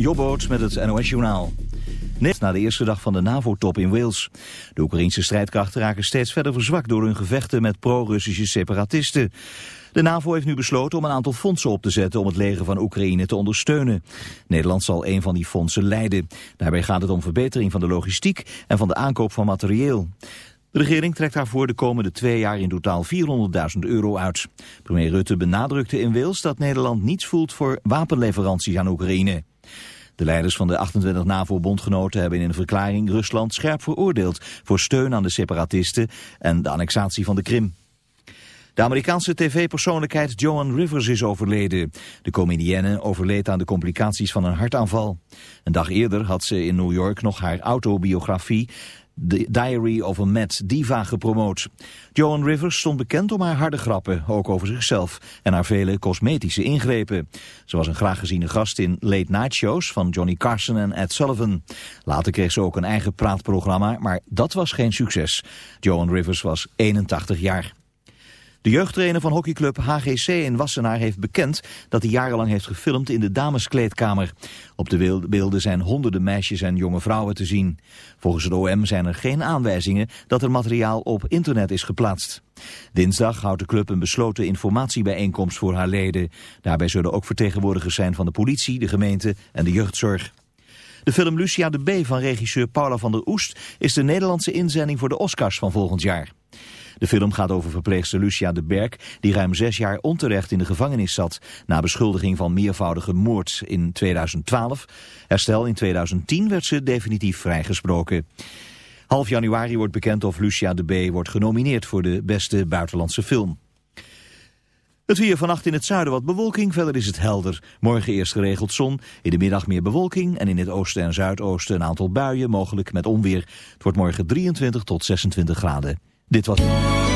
Jobboot met het NOS-journaal. Net na de eerste dag van de NAVO-top in Wales. De Oekraïnse strijdkrachten raken steeds verder verzwakt door hun gevechten met pro-Russische separatisten. De NAVO heeft nu besloten om een aantal fondsen op te zetten om het leger van Oekraïne te ondersteunen. Nederland zal een van die fondsen leiden. Daarbij gaat het om verbetering van de logistiek en van de aankoop van materieel. De regering trekt daarvoor de komende twee jaar in totaal 400.000 euro uit. Premier Rutte benadrukte in Wales dat Nederland niets voelt voor wapenleveranties aan Oekraïne. De leiders van de 28 NAVO-bondgenoten hebben in een verklaring Rusland scherp veroordeeld voor steun aan de separatisten en de annexatie van de Krim. De Amerikaanse tv-persoonlijkheid Joan Rivers is overleden. De comedienne overleed aan de complicaties van een hartaanval. Een dag eerder had ze in New York nog haar autobiografie The Diary of a Mad Diva gepromoot. Joan Rivers stond bekend om haar harde grappen, ook over zichzelf, en haar vele cosmetische ingrepen. Ze was een graag geziene gast in late night shows van Johnny Carson en Ed Sullivan. Later kreeg ze ook een eigen praatprogramma, maar dat was geen succes. Joan Rivers was 81 jaar. De jeugdtrainer van hockeyclub HGC in Wassenaar heeft bekend dat hij jarenlang heeft gefilmd in de dameskleedkamer. Op de beelden zijn honderden meisjes en jonge vrouwen te zien. Volgens het OM zijn er geen aanwijzingen dat er materiaal op internet is geplaatst. Dinsdag houdt de club een besloten informatiebijeenkomst voor haar leden. Daarbij zullen ook vertegenwoordigers zijn van de politie, de gemeente en de jeugdzorg. De film Lucia de B van regisseur Paula van der Oest is de Nederlandse inzending voor de Oscars van volgend jaar. De film gaat over verpleegster Lucia de Berg, die ruim zes jaar onterecht in de gevangenis zat... na beschuldiging van meervoudige moord in 2012. Herstel in 2010 werd ze definitief vrijgesproken. Half januari wordt bekend of Lucia de B. wordt genomineerd voor de beste buitenlandse film. Het weer vannacht in het zuiden wat bewolking, verder is het helder. Morgen eerst geregeld zon, in de middag meer bewolking... en in het oosten en zuidoosten een aantal buien, mogelijk met onweer. Het wordt morgen 23 tot 26 graden. Dit was...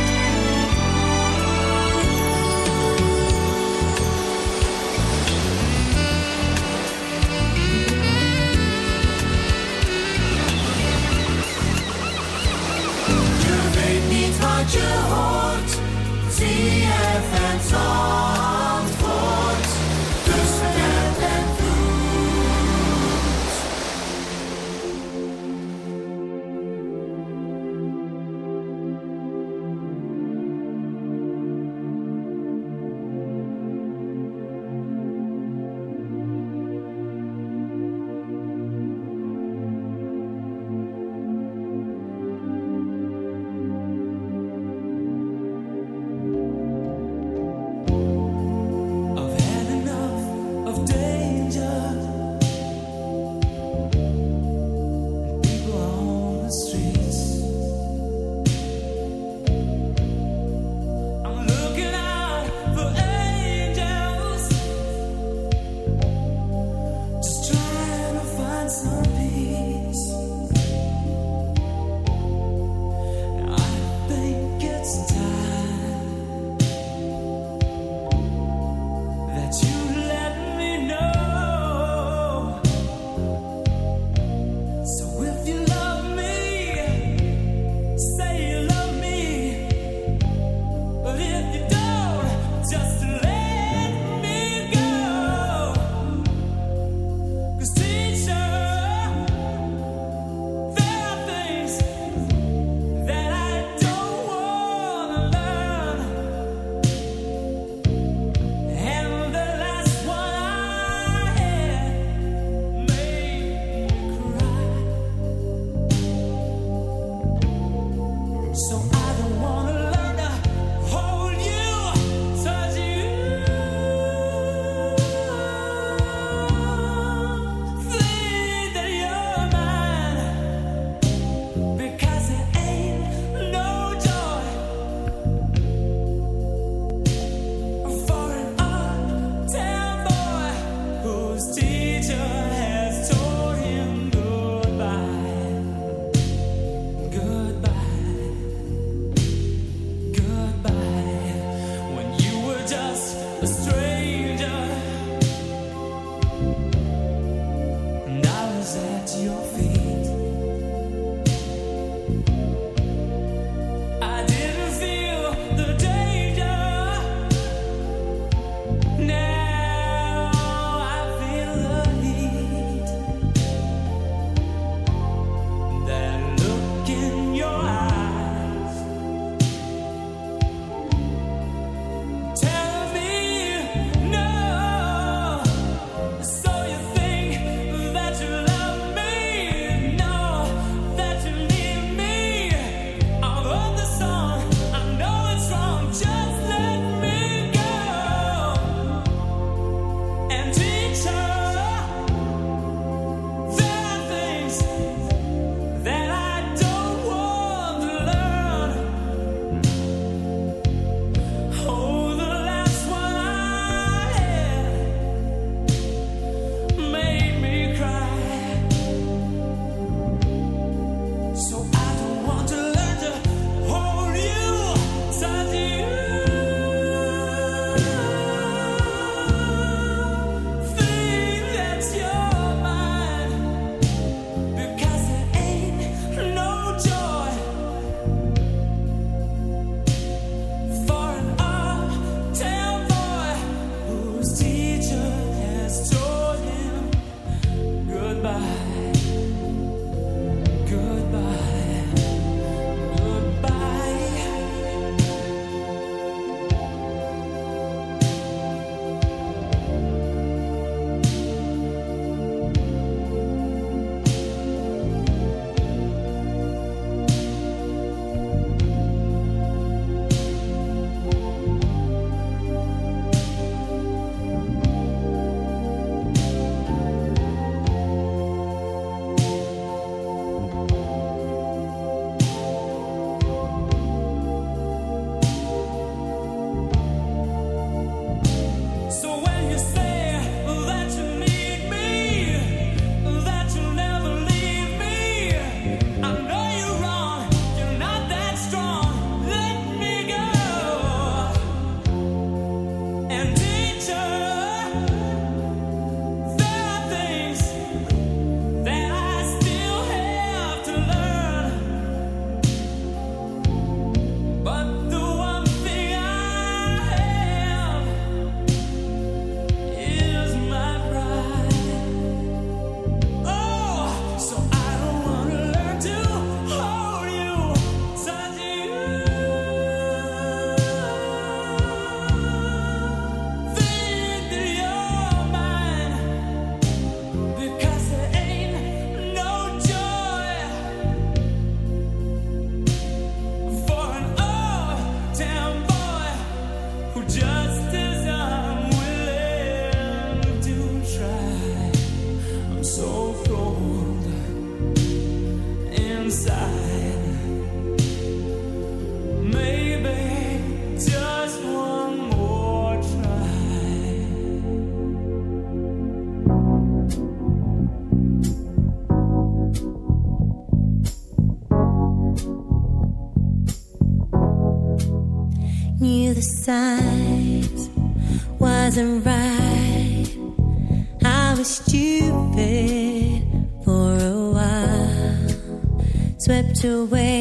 away.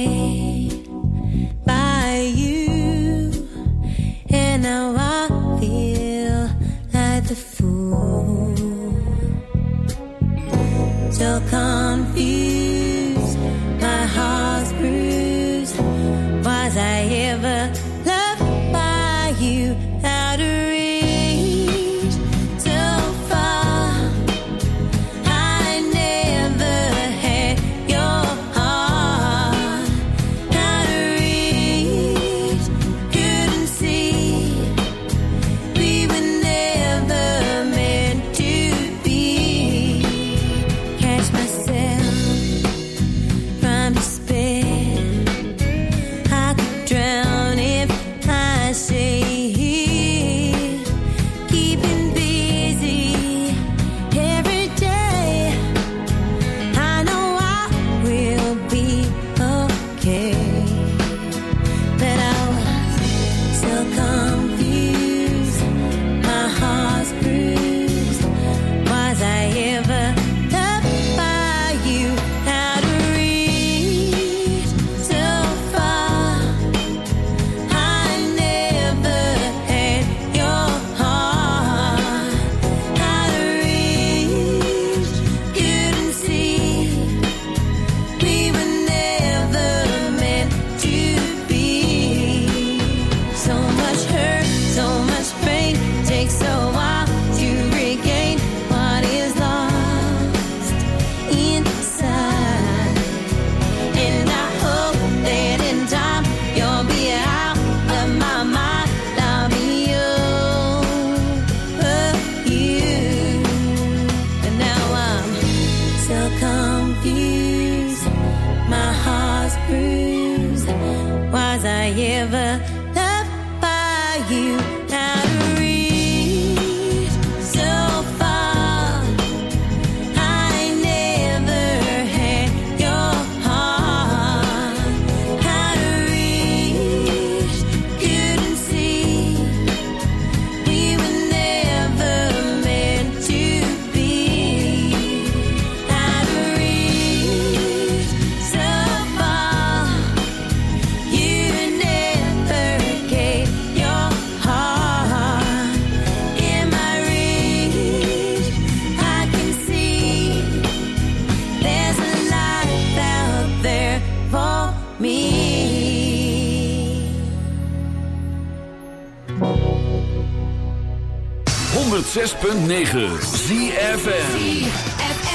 Passing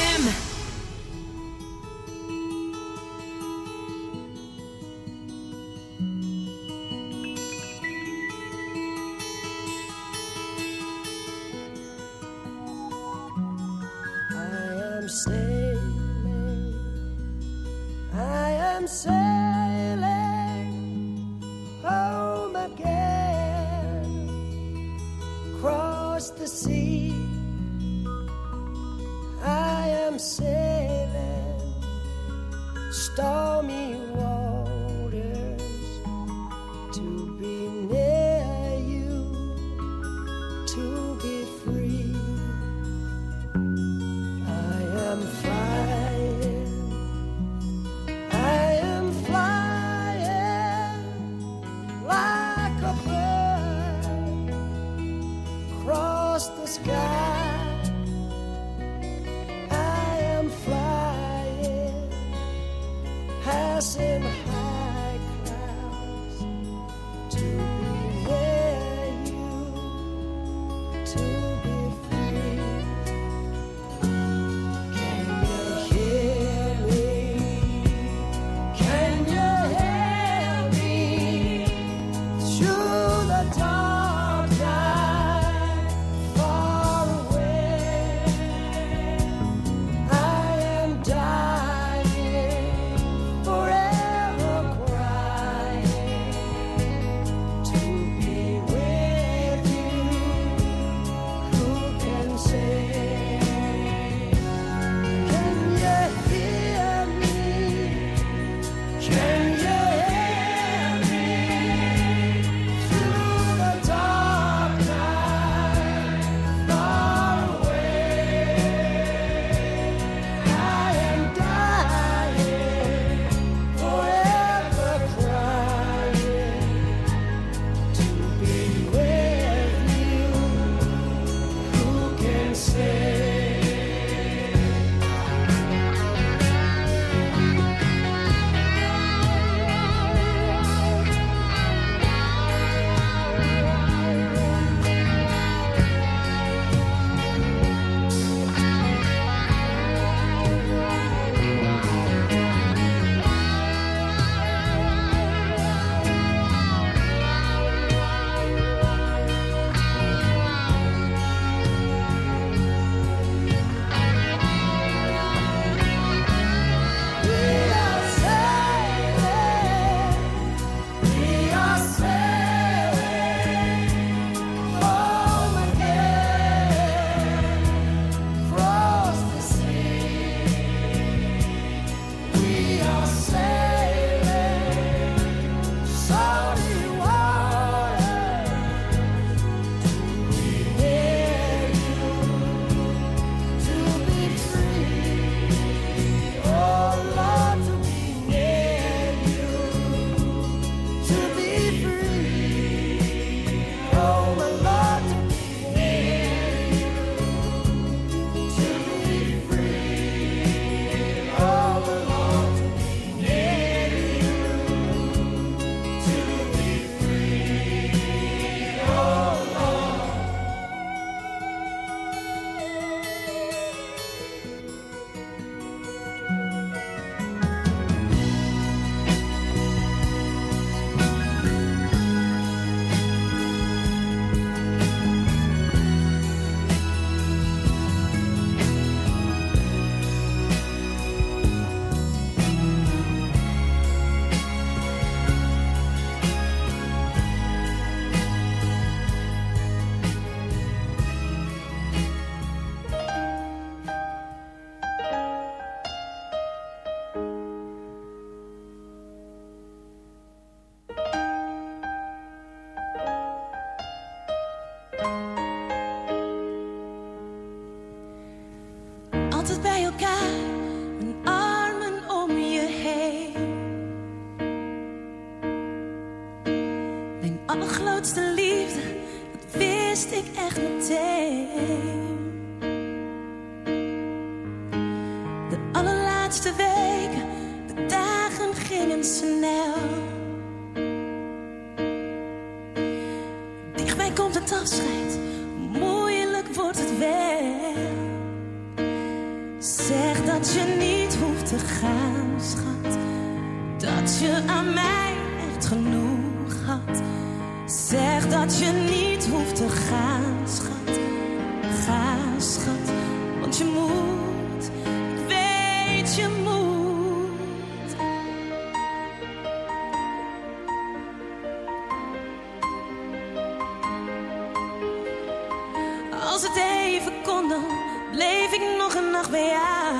Als het even kon, dan bleef ik nog een nacht bij jou.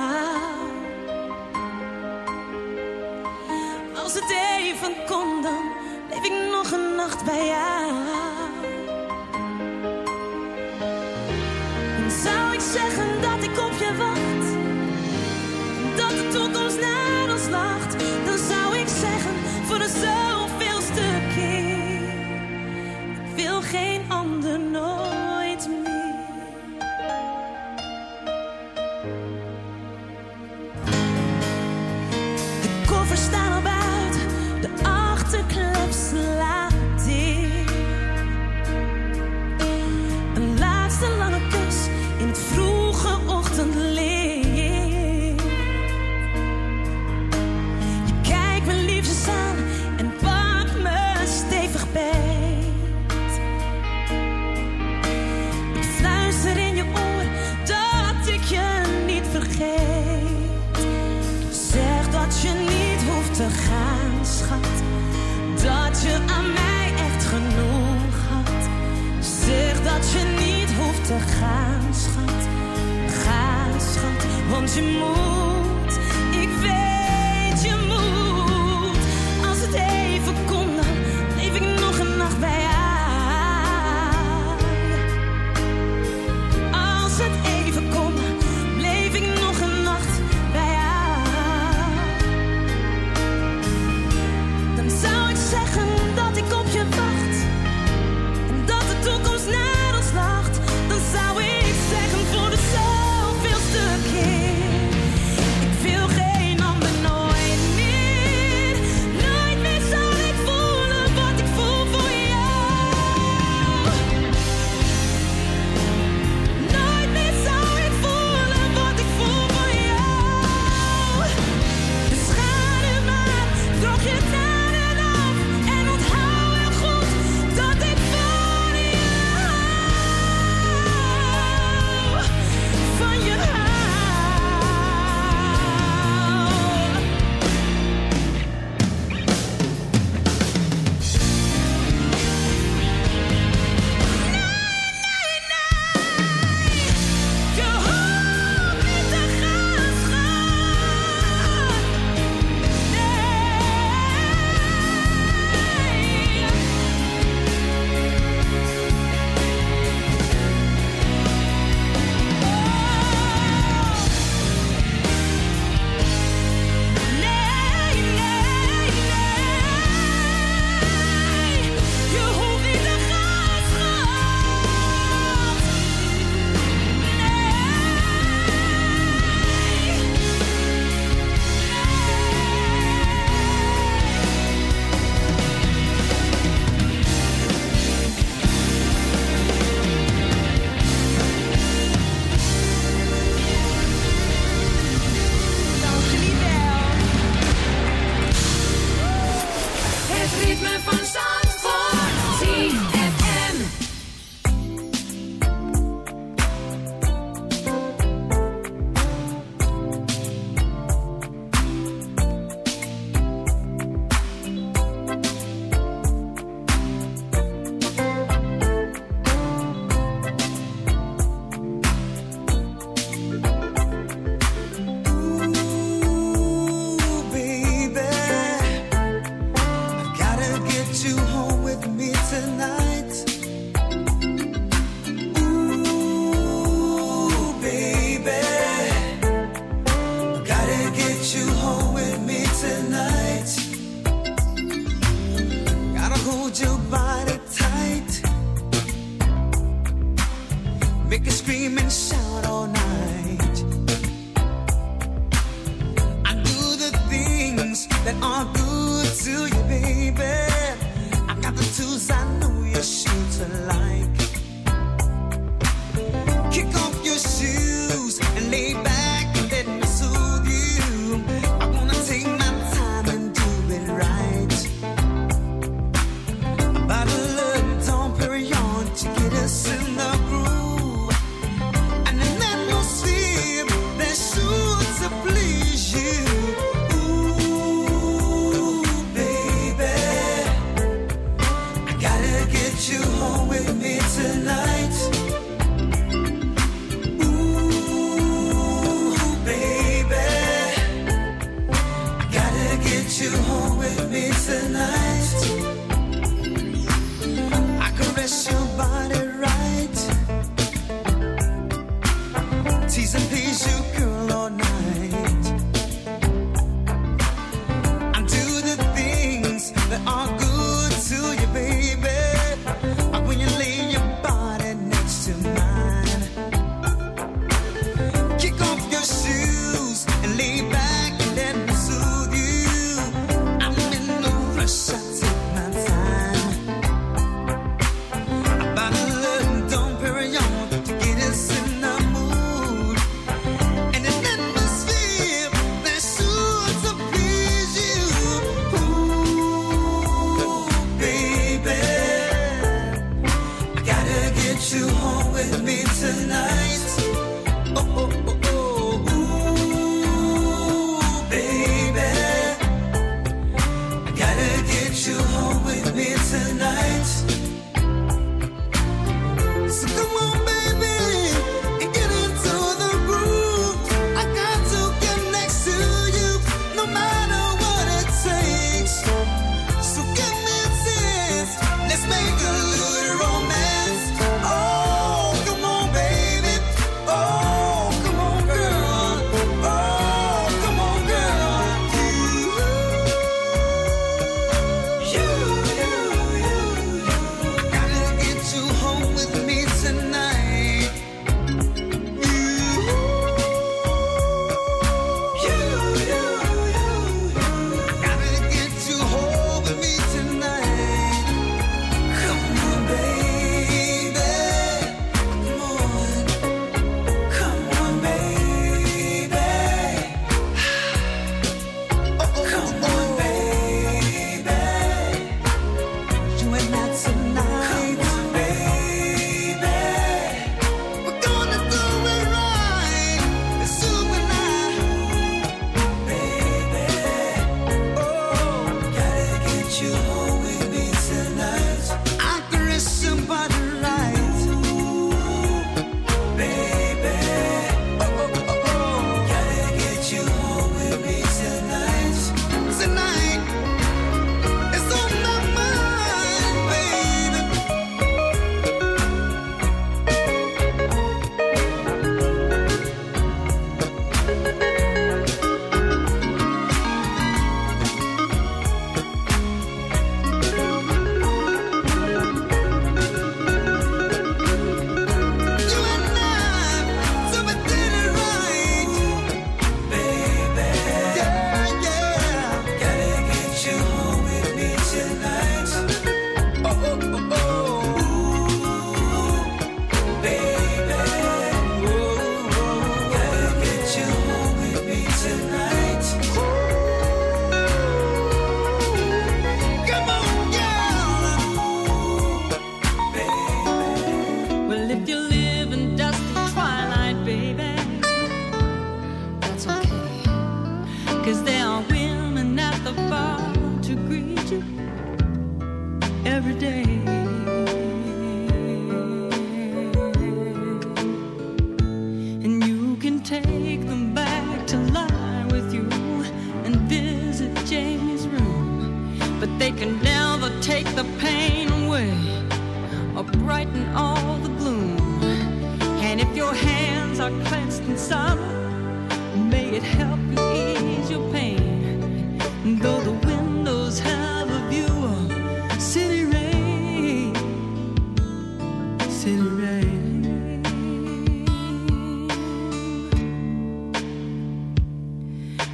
Als het even kon, dan bleef ik nog een nacht bij jou. Zou ik zeggen dat ik op je wacht, dat de toekomst naar ons lacht. Dan zou ik zeggen voor de zoveelste keer, ik wil geen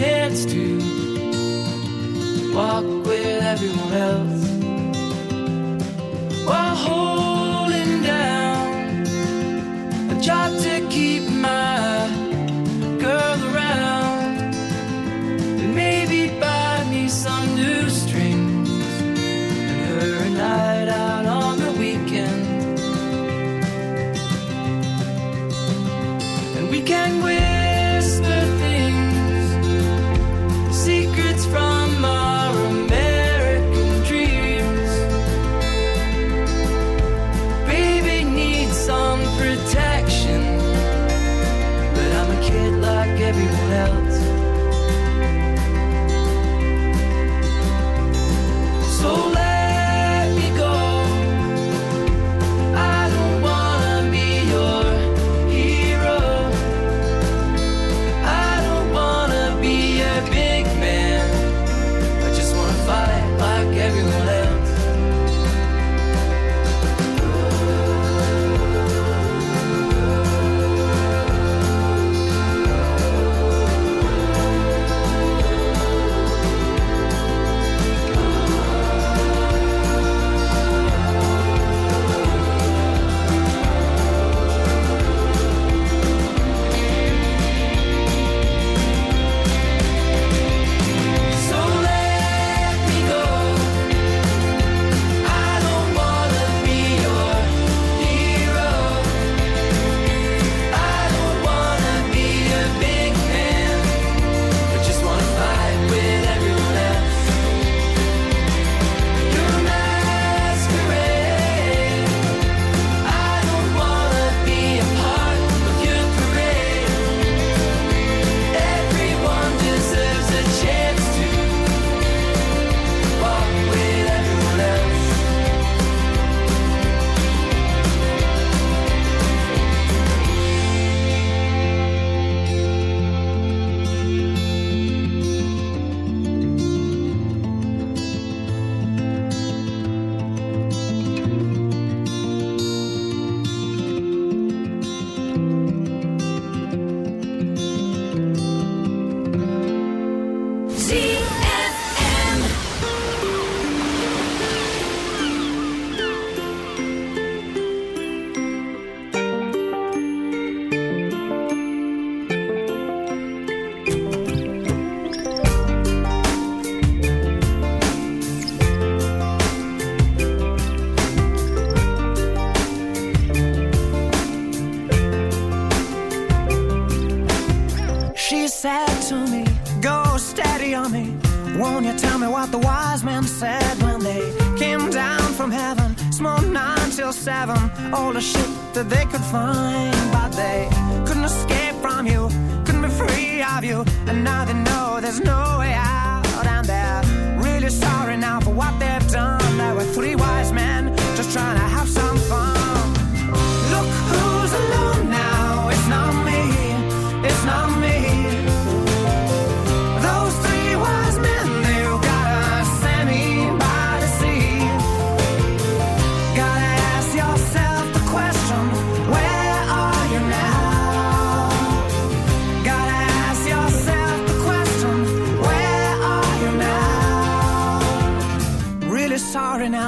Chance to walk with everyone else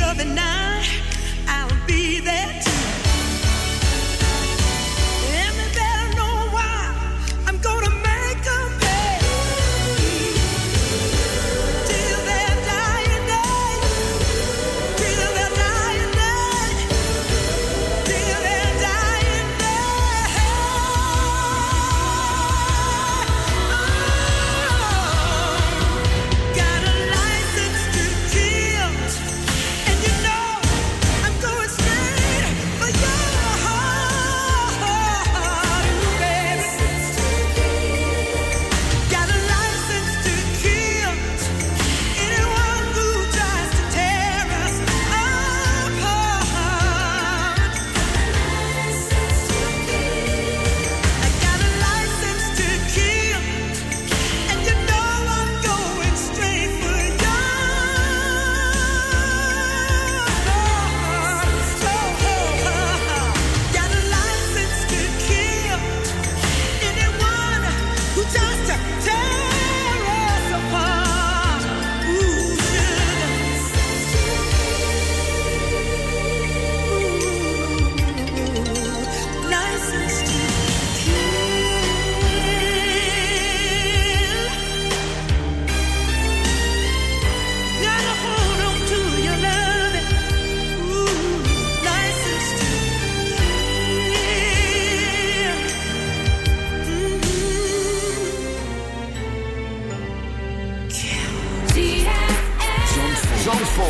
of the night.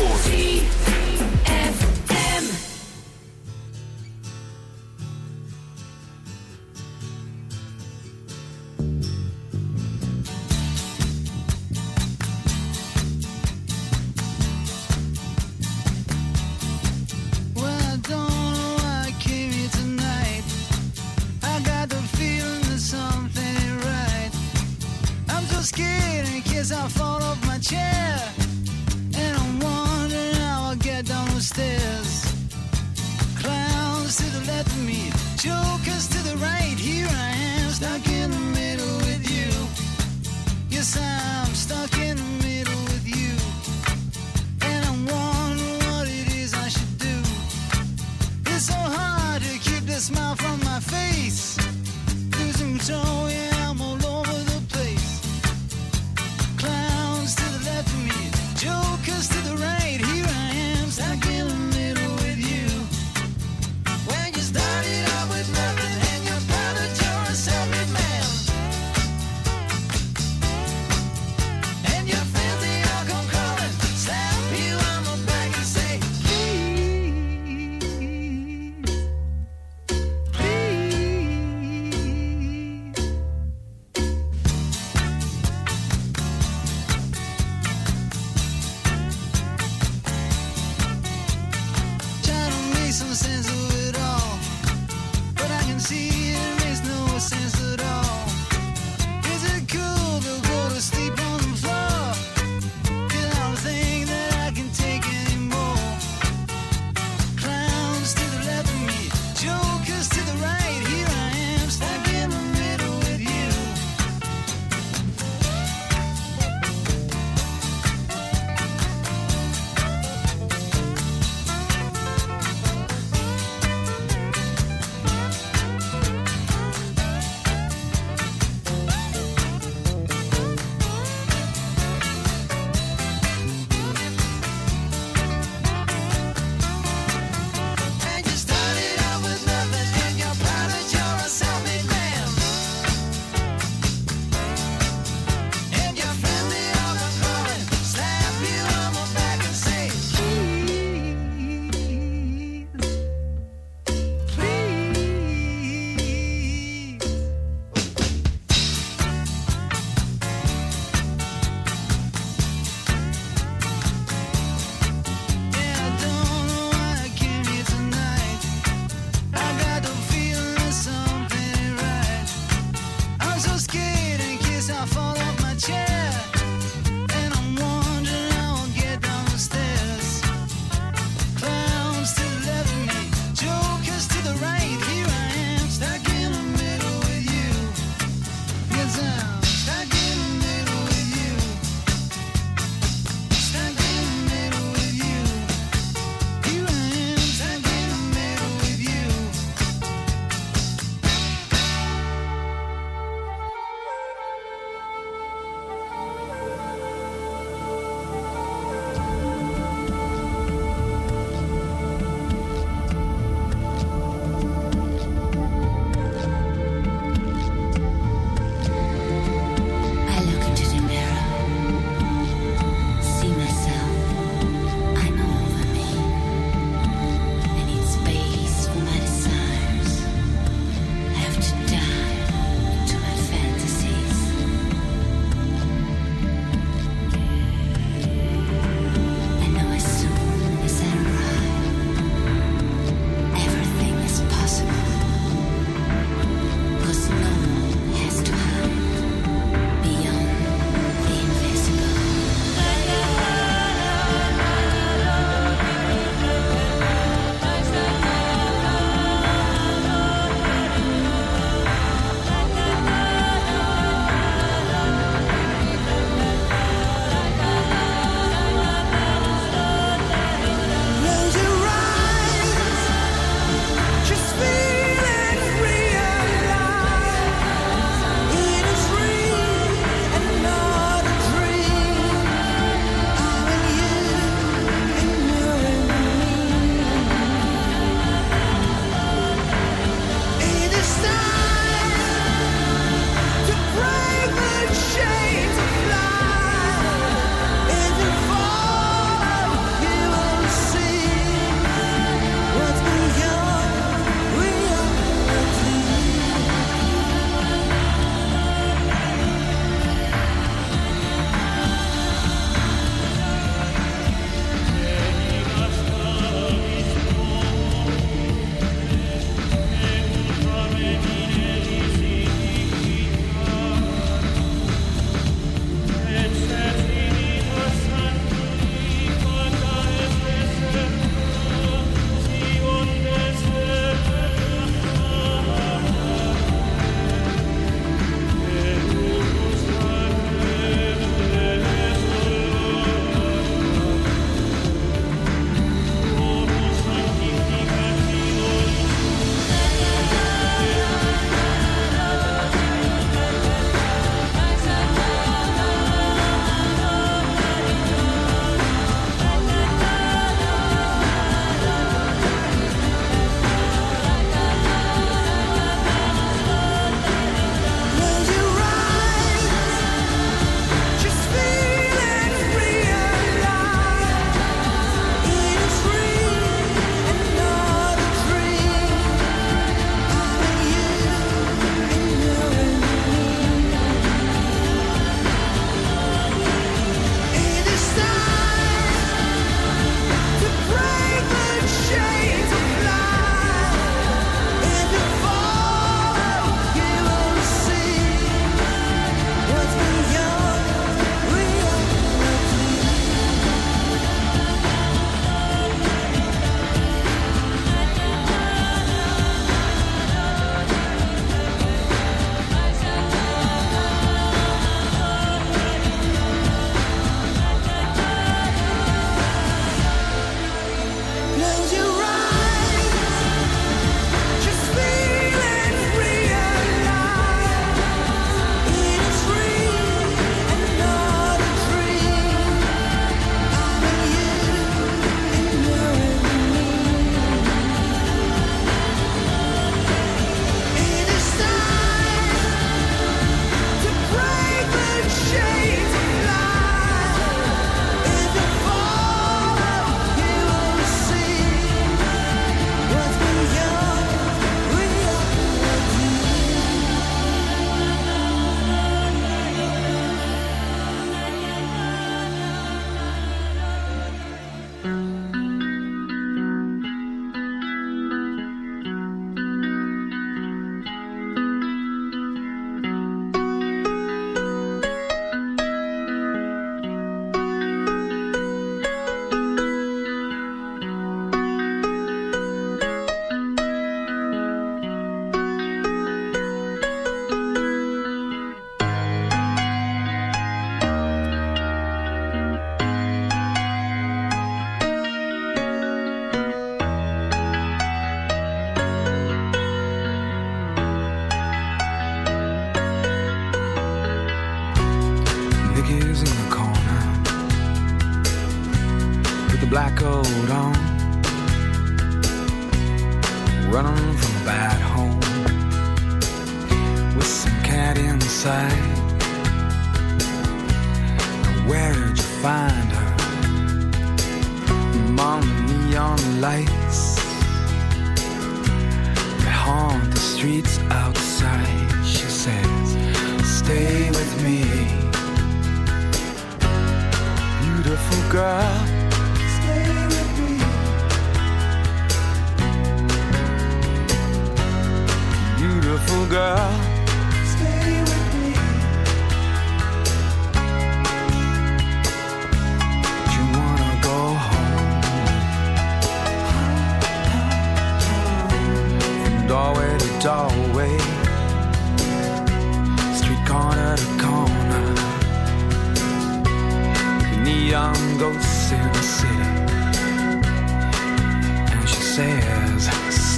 Zandvoort.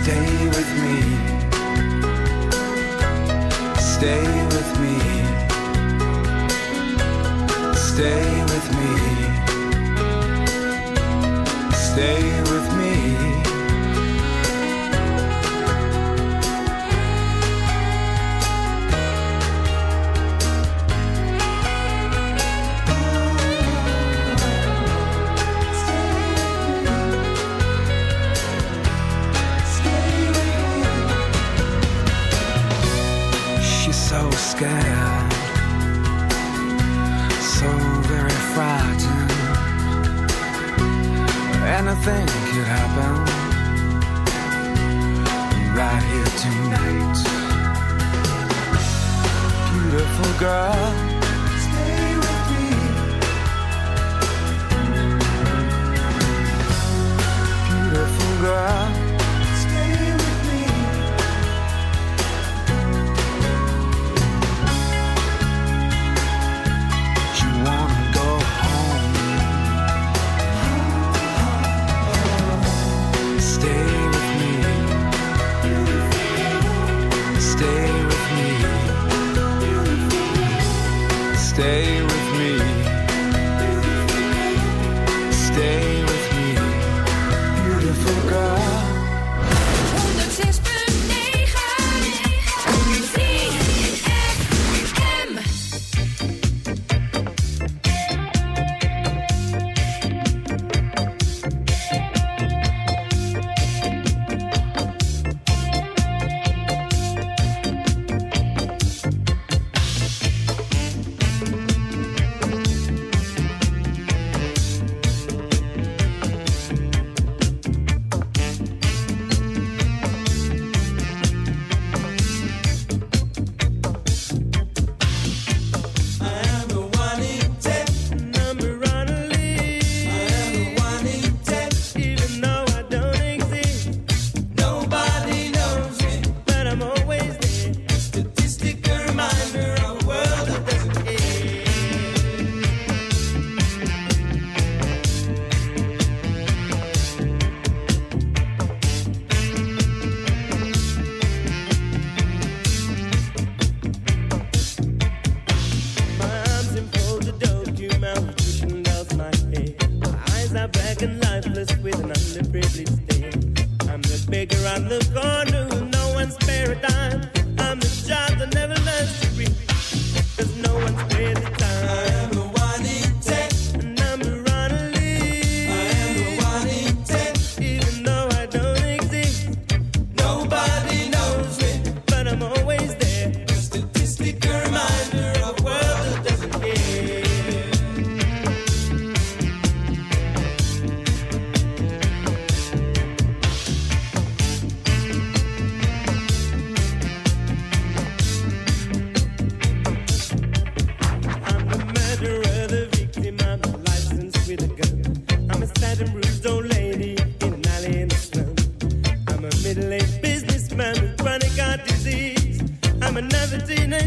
stay with me. Stay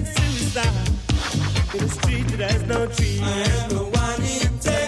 suicide in a street that has no tree. I am the one in town.